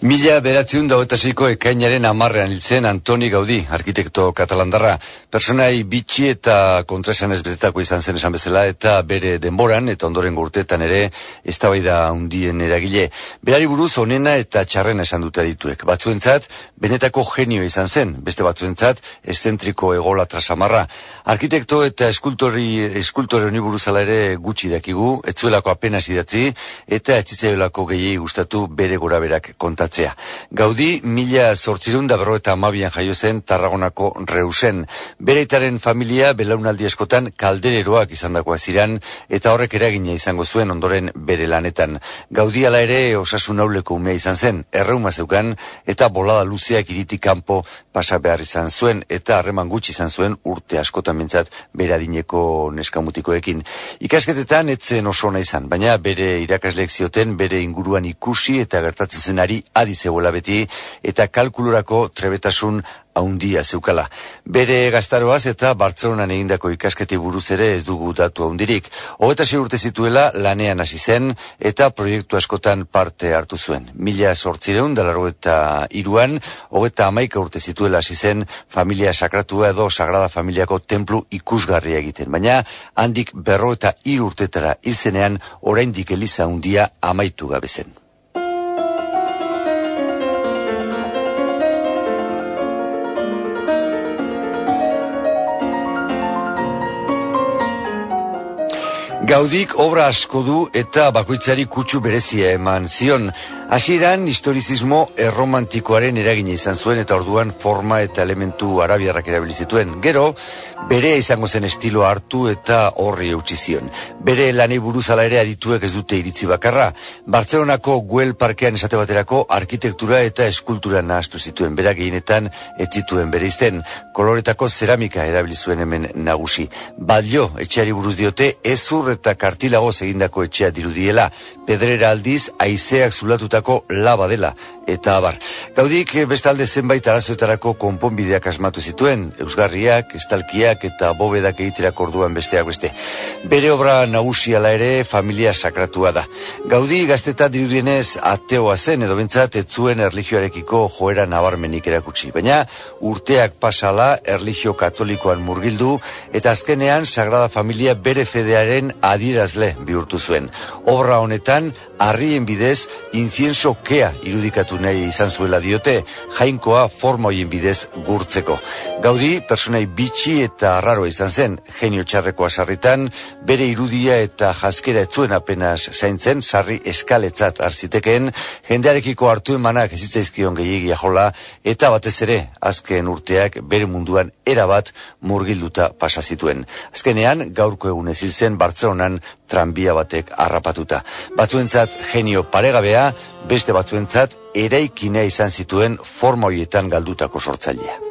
Mila beratziun dagoetasiko ekainaren amarrean hiltzen Antoni Gaudi, arkitekto katalandarra. Personai bitxi eta kontrasan ez betetako izan zen esan bezala eta bere denboran eta ondoren gurtetan ere ez da undien eragile. Berari buruz onena eta txarrena esan dute dituek. Batzuentzat, benetako genio izan zen, beste batzuentzat, eszentriko egola trasamarra. Arkitekto eta eskultori, eskultori honi buruzala ere gutxi dakigu, etzuelako apenas idatzi eta etzitzaiolako gehiei gustatu bere gora berak gertatzea. Gaudi, mila sortzirun da berro eta amabian jaio zen Tarragonako reusen. Bereitaren familia belaunaldi eskotan kaldereroak izan dagoa ziran, eta horrek eragina izango zuen ondoren bere lanetan. Gaudi ala ere osasun auleko umea izan zen, erreuma zeukan, eta bolada luzeak iriti kanpo pasa behar izan zuen, eta harreman gutxi izan zuen urte askotan bintzat beradineko neskamutikoekin. Ikasketetan etzen oso ona izan, baina bere irakasleek zioten bere inguruan ikusi eta gertatzen zenari adi zeuela beti eta kalkulurako trebetasun haundia zeukala. Bere gaztaroaz eta Bartzelonan egindako ikasketi buruz ere ez dugu datu haundirik. Hogeta urte zituela lanean hasi zen eta proiektu askotan parte hartu zuen. Mila sortzireun dalarro eta iruan, hogeta amaika urte zituela hasi zen familia sakratua edo sagrada familiako templu ikusgarria egiten. Baina handik berro eta irurtetara izenean oraindik eliza haundia amaitu gabe zen. Gaudik obra asko du eta bakoitzari kutsu berezia eman zion. Hasieran historizismo erromantikoaren eragina izan zuen eta orduan forma eta elementu arabiarrak erabili zituen. Gero, bere izango zen estilo hartu eta horri eutsi zion. Bere lanei buruz ala ere adituek ez dute iritzi bakarra. Bartzelonako Guel parkean esate baterako arkitektura eta eskultura nahastu zituen. Berak gehienetan ez zituen bere izten. Koloretako zeramika erabili zuen hemen nagusi. Balio, etxeari buruz diote, ezur eta kartilago egindako etxea dirudiela. Pedrera aldiz, aizeak zulatuta destacó Lava Dela eta abar. Gaudik eh, bestalde zenbait arazoetarako konponbideak asmatu zituen, eusgarriak, estalkiak eta bobedak egiterak orduan besteak beste. Bere obra nagusiala ere familia sakratua da. Gaudi gazteta dirudienez ateoa zen edo bentsat etzuen erlijioarekiko joera nabarmenik erakutsi. Baina urteak pasala erlijio katolikoan murgildu eta azkenean Sagrada Familia bere fedearen adirazle bihurtu zuen. Obra honetan, harrien bidez, incienso kea irudikatu nahi izan zuela diote, jainkoa forma hoien bidez gurtzeko. Gaudi, personai bitxi eta arraro izan zen, genio txarrekoa sarritan, bere irudia eta jaskera etzuen apenas zaintzen, sarri eskaletzat arziteken, jendearekiko hartu emanak ezitzaizkion gehiagia jola, eta batez ere, azken urteak bere munduan erabat murgilduta pasa zituen. Azkenean, gaurko egun ezil zen Bartzelonan tranbia batek harrapatuta. Batzuentzat genio paregabea, beste batzuentzat eraikinea izan zituen forma hoietan galdutako sortzailea.